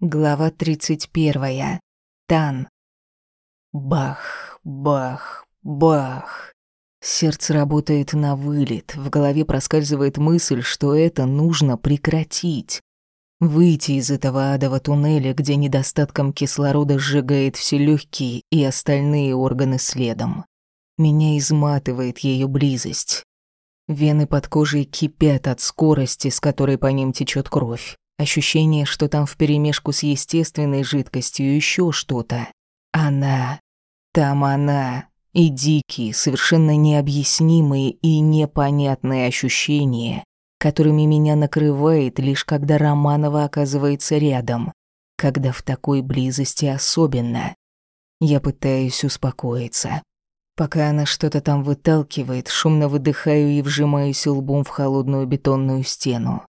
Глава 31. Тан. Бах, бах, бах. Сердце работает на вылет. В голове проскальзывает мысль, что это нужно прекратить. Выйти из этого адового туннеля, где недостатком кислорода сжигает все легкие и остальные органы следом. Меня изматывает ее близость. Вены под кожей кипят от скорости, с которой по ним течет кровь. Ощущение, что там вперемешку с естественной жидкостью еще что-то. Она. Там она. И дикие, совершенно необъяснимые и непонятные ощущения, которыми меня накрывает лишь когда Романова оказывается рядом. Когда в такой близости особенно. Я пытаюсь успокоиться. Пока она что-то там выталкивает, шумно выдыхаю и вжимаюсь лбом в холодную бетонную стену.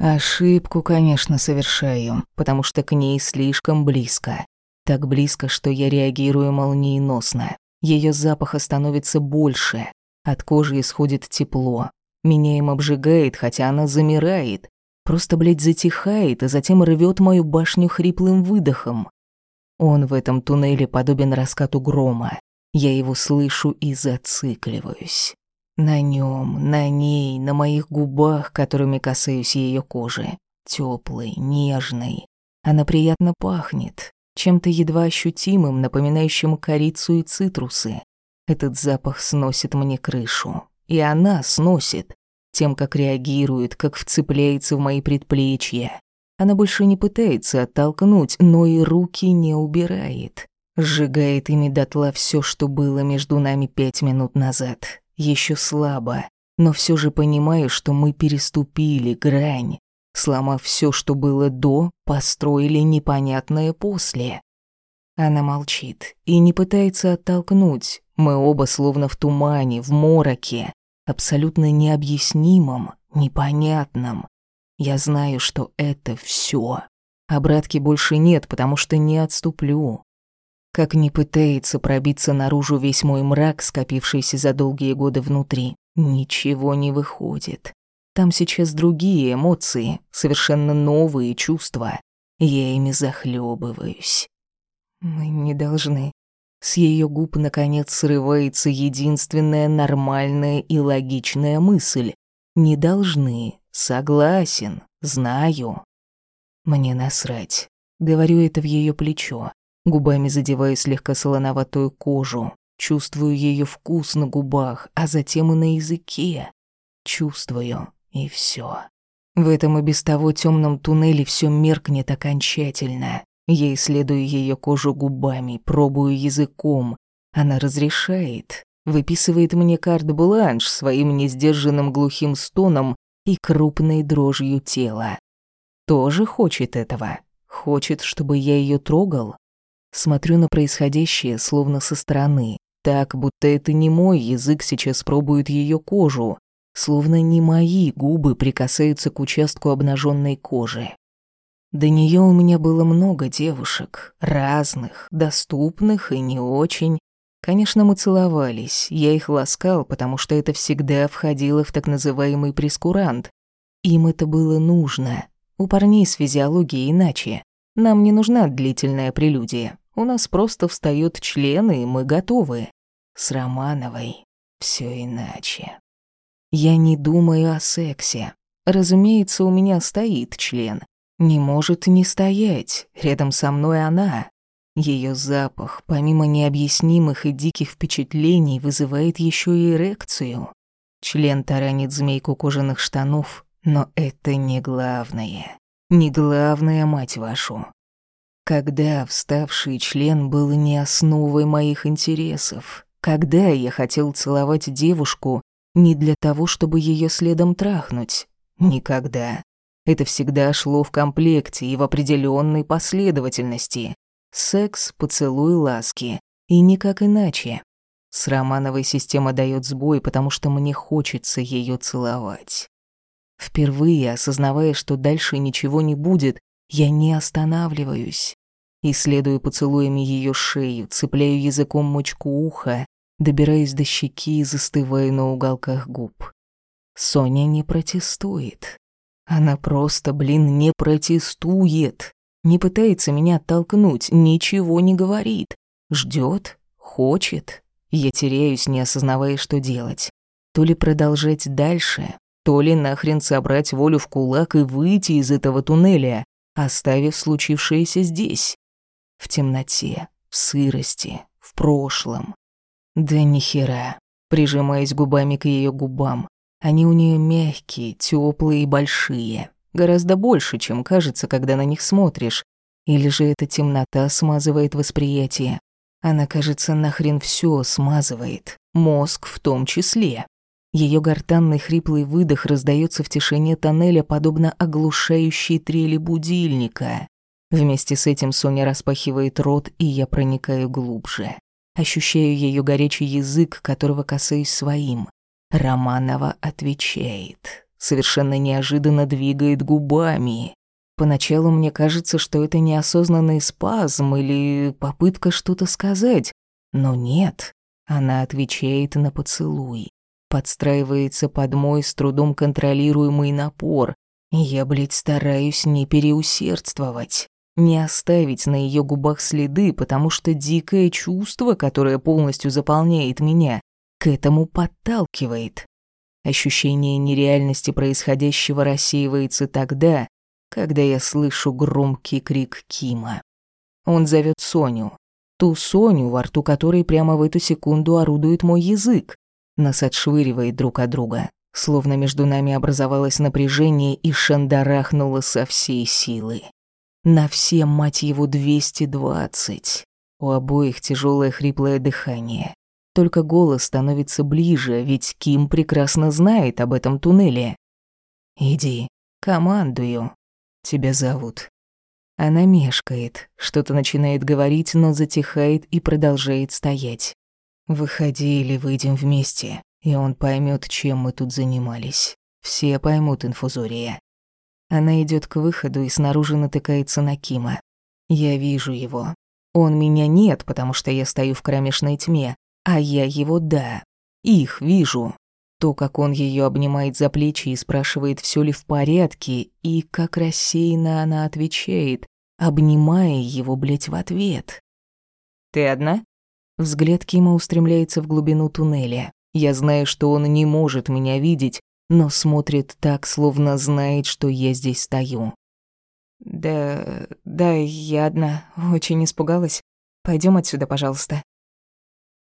Ошибку, конечно, совершаю, потому что к ней слишком близко. Так близко, что я реагирую молниеносно. Ее запаха становится больше. От кожи исходит тепло. Меня им обжигает, хотя она замирает. Просто, блядь, затихает, а затем рвет мою башню хриплым выдохом. Он в этом туннеле подобен раскату грома. Я его слышу и зацикливаюсь. На нем, на ней, на моих губах, которыми касаюсь ее кожи. Теплой, нежной. Она приятно пахнет. Чем-то едва ощутимым, напоминающим корицу и цитрусы. Этот запах сносит мне крышу. И она сносит. Тем, как реагирует, как вцепляется в мои предплечья. Она больше не пытается оттолкнуть, но и руки не убирает. Сжигает ими дотла все, что было между нами пять минут назад еще слабо, но все же понимаю, что мы переступили грань, сломав все, что было до, построили непонятное после. Она молчит и не пытается оттолкнуть. Мы оба словно в тумане, в мороке, абсолютно необъяснимом, непонятном. Я знаю, что это все. Обратки больше нет, потому что не отступлю. Как ни пытается пробиться наружу весь мой мрак, скопившийся за долгие годы внутри, ничего не выходит. Там сейчас другие эмоции, совершенно новые чувства. Я ими захлебываюсь. Мы не должны. С ее губ наконец срывается единственная нормальная и логичная мысль. Не должны. Согласен. Знаю. Мне насрать. Говорю это в ее плечо. Губами задеваю слегка солоноватую кожу, чувствую ее вкус на губах, а затем и на языке. Чувствую, и все. В этом и без того темном туннеле все меркнет окончательно. Я исследую ее кожу губами, пробую языком. Она разрешает, выписывает мне карт-бланш своим несдержанным глухим стоном и крупной дрожью тела. Тоже хочет этого. Хочет, чтобы я ее трогал. Смотрю на происходящее словно со стороны, так, будто это не мой язык сейчас пробует ее кожу, словно не мои губы прикасаются к участку обнаженной кожи. До нее у меня было много девушек, разных, доступных и не очень. Конечно, мы целовались, я их ласкал, потому что это всегда входило в так называемый прескурант. Им это было нужно. У парней с физиологией иначе. Нам не нужна длительная прелюдия. У нас просто встает член, и мы готовы. С Романовой все иначе. Я не думаю о сексе. Разумеется, у меня стоит член. Не может не стоять. Рядом со мной она. Ее запах, помимо необъяснимых и диких впечатлений, вызывает еще и эрекцию. Член таранит змейку кожаных штанов, но это не главное. Не главное, мать вашу. Когда вставший член был не основой моих интересов? Когда я хотел целовать девушку не для того, чтобы ее следом трахнуть? Никогда. Это всегда шло в комплекте и в определенной последовательности. Секс, поцелуй, ласки. И никак иначе. С Романовой система дает сбой, потому что мне хочется ее целовать. Впервые, осознавая, что дальше ничего не будет, я не останавливаюсь. Исследую поцелуями ее шею, цепляю языком мочку уха, добираюсь до щеки и застываю на уголках губ. Соня не протестует. Она просто, блин, не протестует. Не пытается меня оттолкнуть, ничего не говорит. Ждет, хочет. Я теряюсь, не осознавая, что делать. То ли продолжать дальше, то ли нахрен собрать волю в кулак и выйти из этого туннеля, оставив случившееся здесь. В темноте, в сырости, в прошлом. Да нихера. Прижимаясь губами к ее губам. Они у нее мягкие, теплые и большие. Гораздо больше, чем кажется, когда на них смотришь. Или же эта темнота смазывает восприятие. Она, кажется, нахрен все смазывает. Мозг в том числе. Ее гортанный хриплый выдох раздается в тишине тоннеля, подобно оглушающей трели будильника. Вместе с этим Соня распахивает рот, и я проникаю глубже. Ощущаю ее горячий язык, которого касаюсь своим. Романова отвечает. Совершенно неожиданно двигает губами. Поначалу мне кажется, что это неосознанный спазм или попытка что-то сказать. Но нет, она отвечает на поцелуй. Подстраивается под мой с трудом контролируемый напор. Я, блядь, стараюсь не переусердствовать не оставить на ее губах следы, потому что дикое чувство, которое полностью заполняет меня, к этому подталкивает. Ощущение нереальности происходящего рассеивается тогда, когда я слышу громкий крик Кима. Он зовет Соню, ту Соню, во рту которой прямо в эту секунду орудует мой язык. Нас отшвыривает друг от друга, словно между нами образовалось напряжение и шандарахнуло со всей силы. На все, мать его, 220. У обоих тяжелое хриплое дыхание. Только голос становится ближе, ведь Ким прекрасно знает об этом туннеле. «Иди, командую. Тебя зовут». Она мешкает, что-то начинает говорить, но затихает и продолжает стоять. «Выходи или выйдем вместе, и он поймет, чем мы тут занимались. Все поймут инфузория. Она идет к выходу и снаружи натыкается на Кима. Я вижу его. Он меня нет, потому что я стою в кромешной тьме, а я его да. Их вижу. То, как он ее обнимает за плечи и спрашивает, все ли в порядке, и как рассеянно она отвечает, обнимая его, блядь, в ответ. «Ты одна?» Взгляд Кима устремляется в глубину туннеля. Я знаю, что он не может меня видеть, но смотрит так, словно знает, что я здесь стою. «Да... да, я одна. Очень испугалась. Пойдем отсюда, пожалуйста».